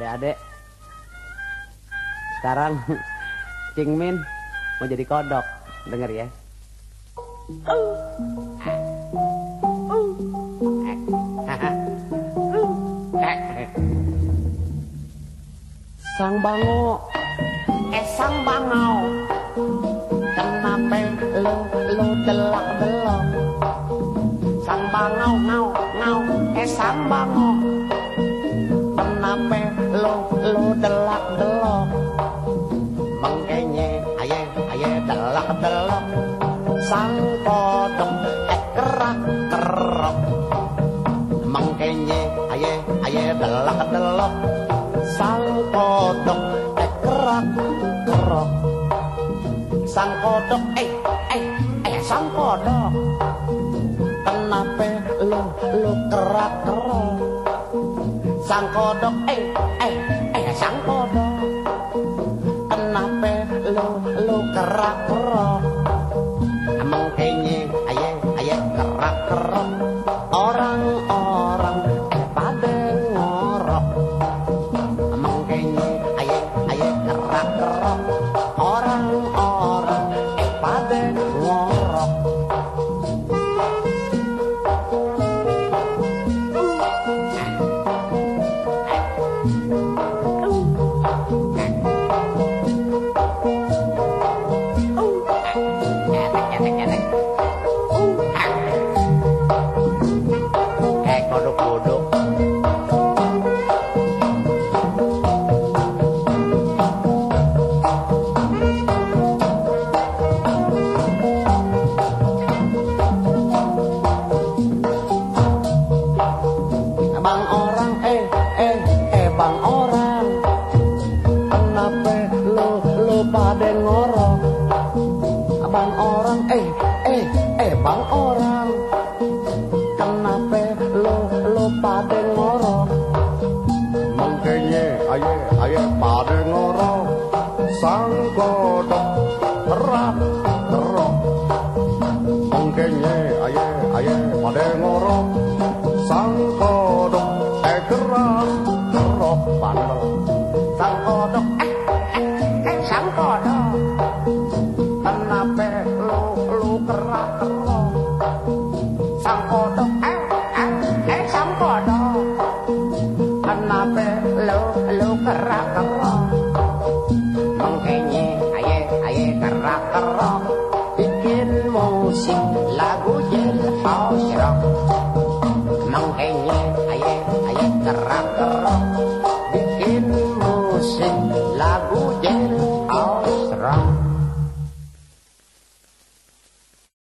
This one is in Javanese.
Adek-adek. Sekarang Cing Min mau jadi kodok. Dengar ya. Sang bango, eh sang bangau, kenapa lo lo delak delok? Sang bangau ngau ngau, eh sang bango, delak delok? Mengkenye aye aye delak delok, sang kodok eh kerak kerok. Mengkenye aye aye delak delok. sang kodok eh kerak kerok sang kodok eh eh eh sang kodok kenapa lu lu kerak kerok sang kodok eh eh lu lu kerak kerok emang kayaknya aye aye kerak kerok orang-orang eh pada ngorok. Mengkenye aye aye kerak kerok orang-orang eh pada orang. Kenapa lu, lu pada ngorok Mengkenye aye aye pada ngorok sang kodok kerak kerok Mengkenye aye aye pada ngorok mape lo lo kerak kerong mengkenye aye aye kerak kerong bikin musik lagu jil hosrok mengkenye aye aye kerak kerong bikin musik lagu jil hosrok